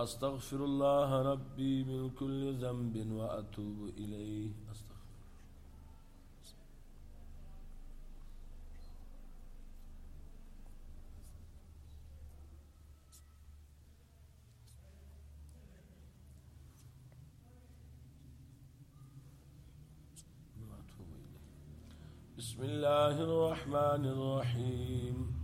أستغفر الله ربي من كل ذنب وأتوب إليه. أستغفر بسم الله الرحمن الرحيم.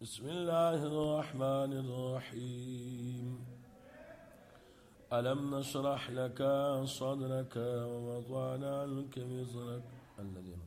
بسم الله الرحمن الرحيم. ألم نشرح لك صدرك ووضعنا عنك وزرك؟ الذين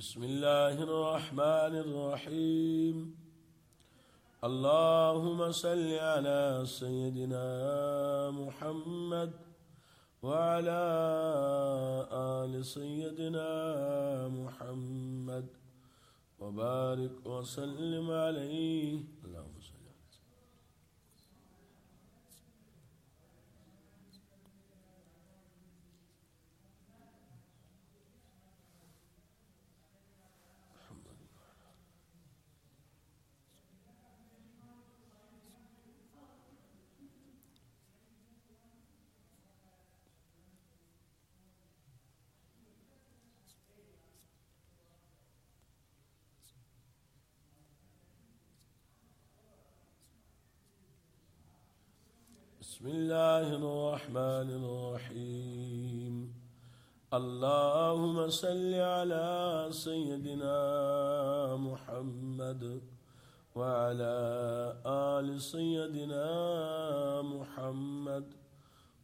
بسم الله الرحمن الرحيم. اللهم صل على سيدنا محمد وعلى آل سيدنا محمد وبارك وسلم عليه اللهم صل بسم الله الرحمن الرحيم. اللهم صل على سيدنا محمد وعلى آل سيدنا محمد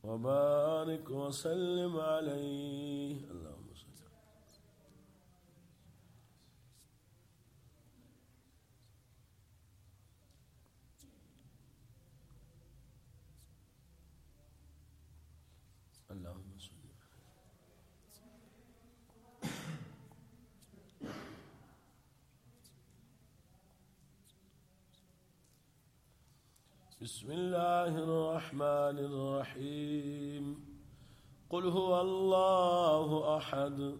وبارك وسلم عليه. اللهم صل اللهم صل بسم الله الرحمن الرحيم. قل هو الله أحد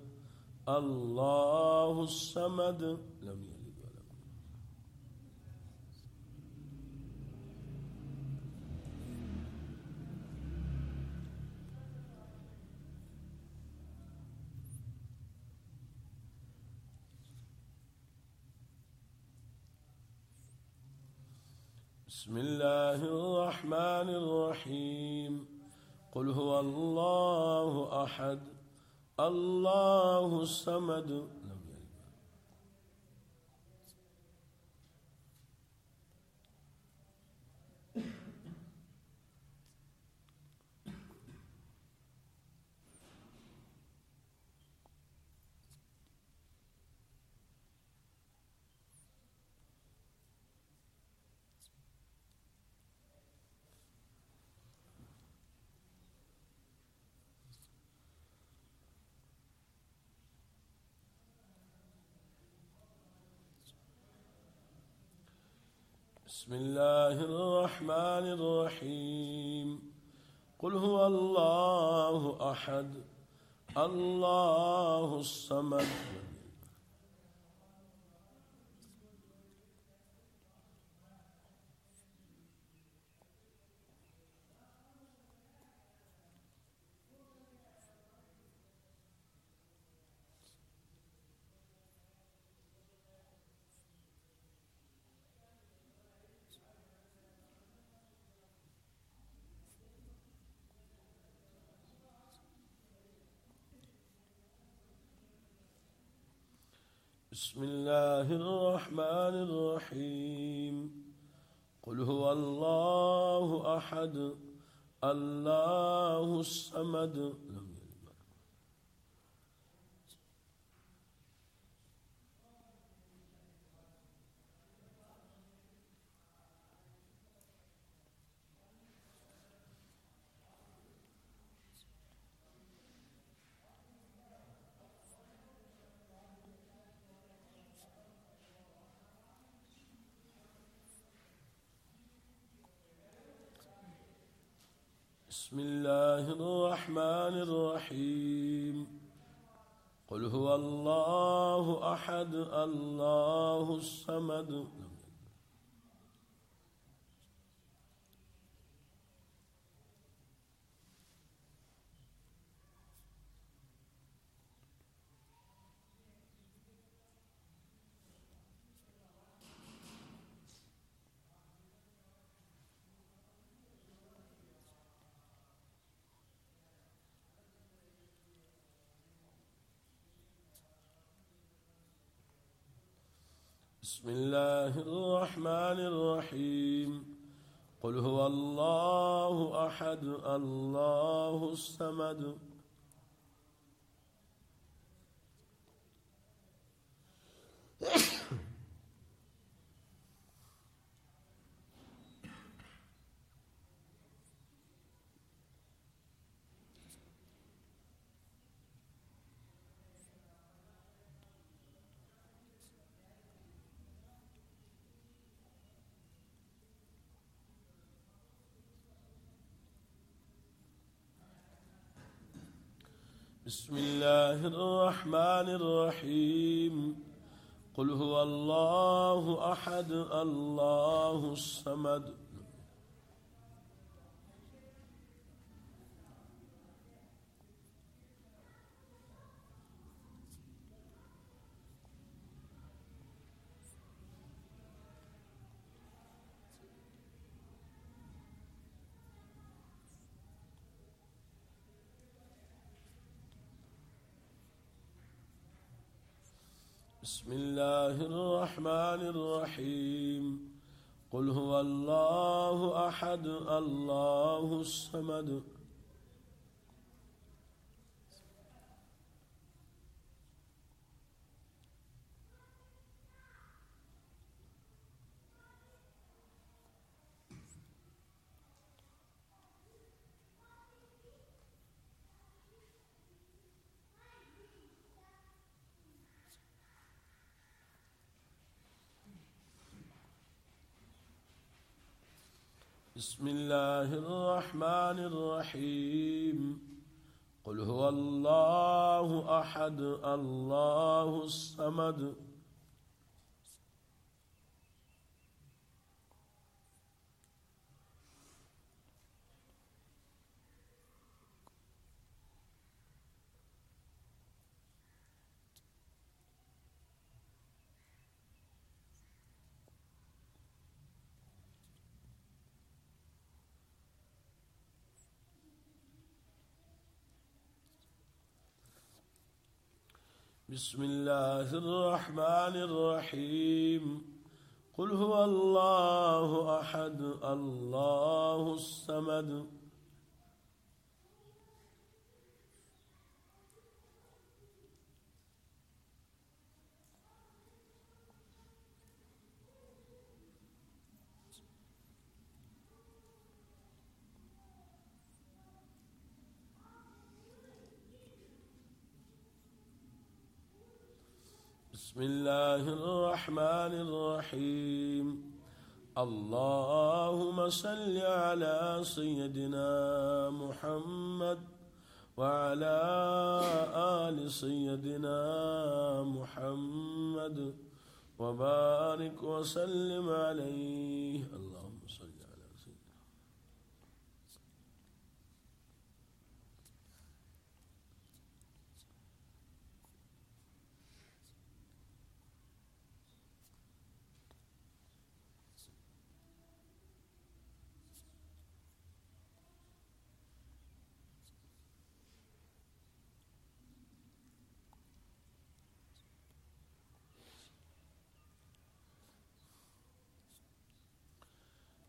الله الصمد لم بسم الله الرحمن الرحيم. قل هو الله أحد الله الصمد لم يلد بسم الله الرحمن الرحيم. قل هو الله أحد الله الصمد. بسم الله الرحمن الرحيم. قل هو الله أحد الله الصمد. لم بسم الله الرحمن الرحيم. قل هو الله أحد الله الصمد لم يلد بسم الله الرحمن الرحيم. قل هو الله أحد الله الصمد. بسم الله الرحمن الرحيم. قل هو الله أحد الله الصمد. بسم الله الرحمن الرحيم. قل هو الله أحد الله الصمد. بسم الله الرحمن الرحيم. قل هو الله أحد الله الصمد. بسم الله الرحمن الرحيم. قل هو الله أحد الله الصمد. بسم الله الرحمن الرحيم. اللهم صل على سيدنا محمد وعلى آل سيدنا محمد وبارك وسلم عليه. الله صل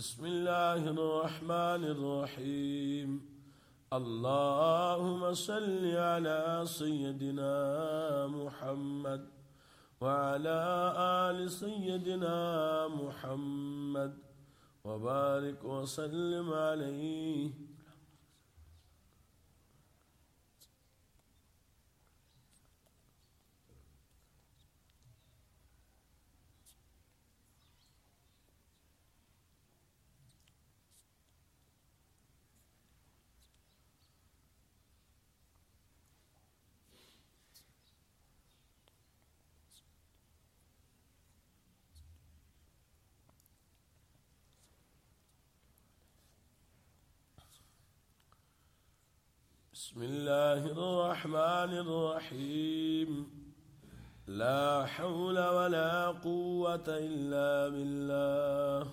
بسم الله الرحمن الرحيم. اللهم صل على سيدنا محمد وعلى آل سيدنا محمد وبارك وسلم عليه بسم الله الرحمن الرحيم. لا حول ولا قوة إلا بالله.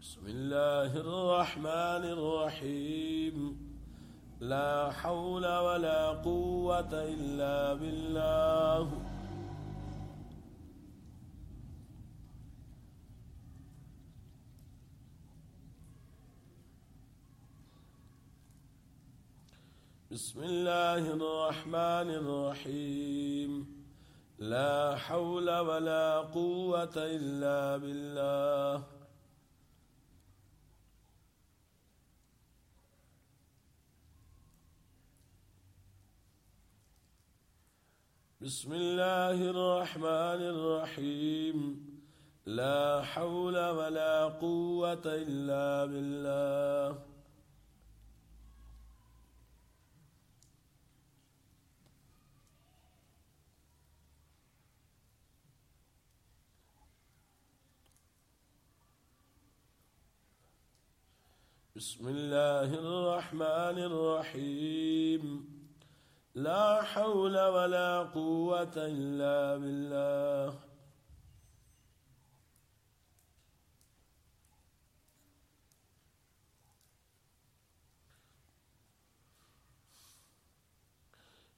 بسم الله الرحمن الرحيم. لا حول ولا قوة إلا بالله. بسم الله الرحمن الرحيم. لا حول ولا قوة إلا بالله. بسم الله الرحمن الرحيم. لا حول ولا قوة إلا بالله. بسم الله الرحمن الرحيم. لا حول ولا قوة إلا بالله.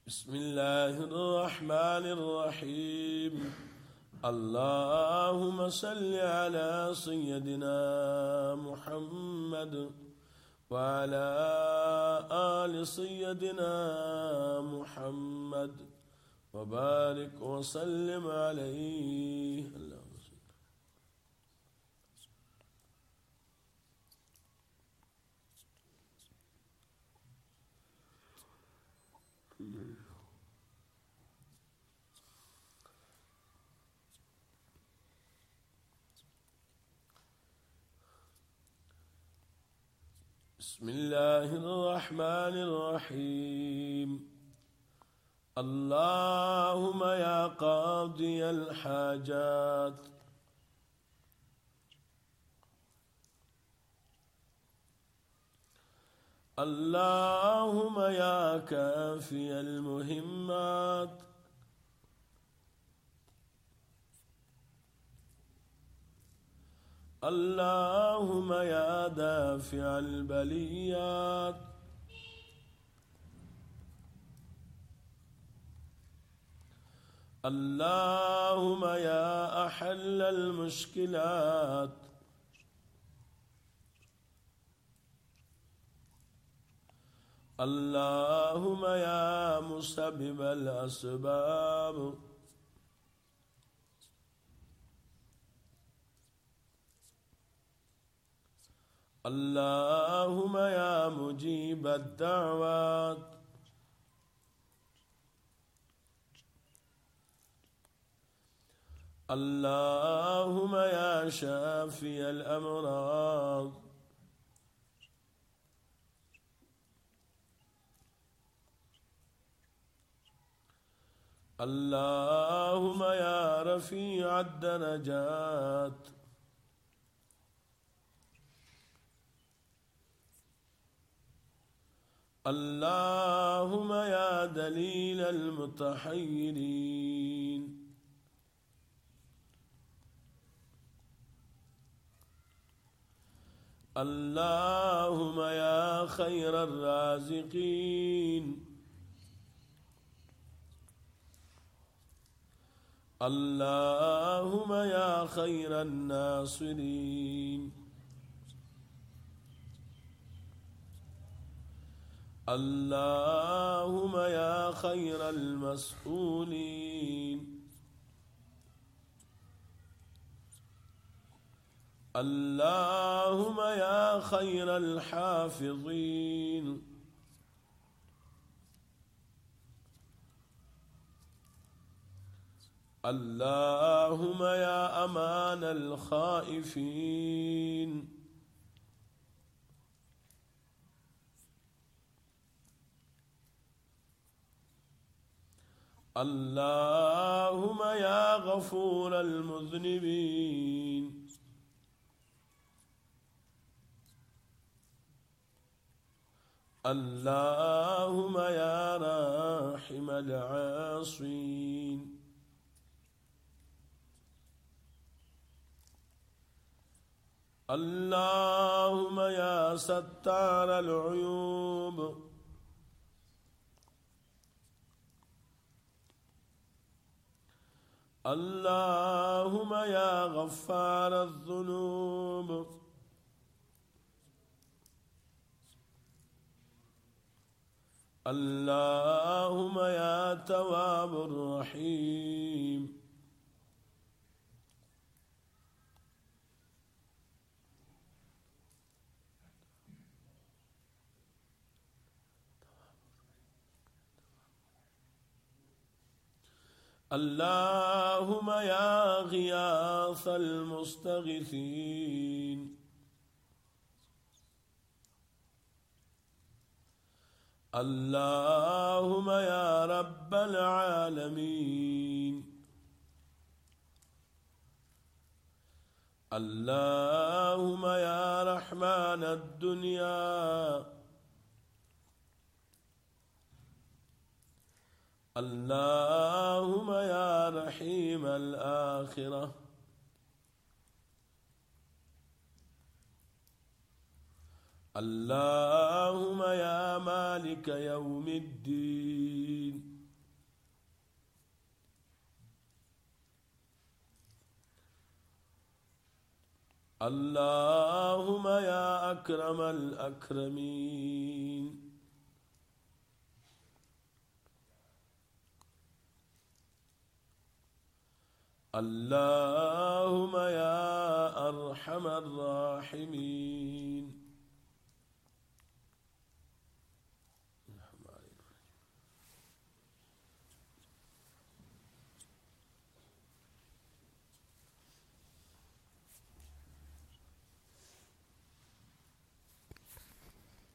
بسم الله الرحمن الرحيم. اللهم صل على سيدنا محمد. محمد وعلى آل سيدنا محمد وبارك وسلم عليه اللهم بسم الله الرحمن الرحيم اللهم يا قاضي الحاجات. اللهم يا كافي المهمات اللهم يا دافع البليات اللهم يا أحل المشكلات اللهم يا مسبب الأسباب اللهم يا مجيب الدعوات اللهم يا شافي الأمراض اللهم يا رفيع الدرجات اللهم يا دليل المتحيرين. اللهم يا خير الرازقين. اللهم يا خير الناصرين. اللهم يا خير المسؤولين. اللهم يا خير الحافظين. اللهم يا أمان الخائفين. اللهم يا غفور المذنبين. اللهم يا راحم العاصين. اللهم يا ستار العيوب. اللهم يا غفار الذنوب. اللهم يا تواب الرحيم. اللهم يا غياث المستغيثين. اللهم يا رب العالمين. اللهم يا رحمن الدنيا. اللهم يا رحيم الآخرة. اللهم يا مالك يوم الدين. اللهم يا أكرم الأكرمين. اللهم يا أرحم الراحمين.